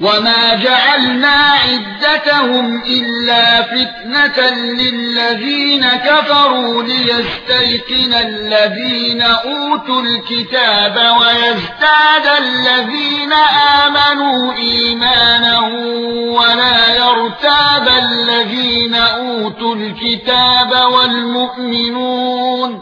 وما جعلنا عدتهم الا فتنه للذين كفروا ليستيقن الذين اوتوا الكتاب ويزداد الذين امنوا ايمانا ولا يرتاب الذين اوتوا الكتاب والمؤمنون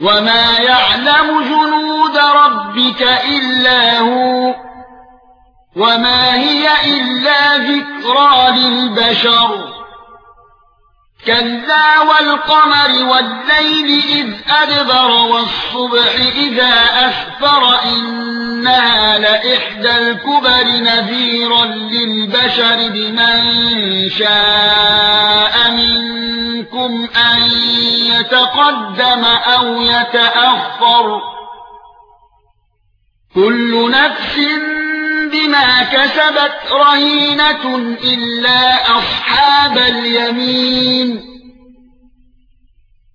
وما يعلم جنود ربك الا هو وما هي الا ذكرى للبشر كلا والقمر والليل اذ ادبر والصبح اذا اسفر انها لاحدى الكبر نذيرا للبشر بمن شاء منكم ان يتقدم أو يتأخر. كل نفس بما كسبت رهينة إلا أصحاب اليمين.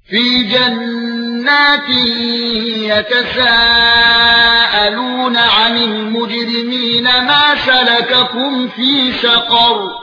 في جنات يتساءلون عن المجرمين ما سلككم في سقر.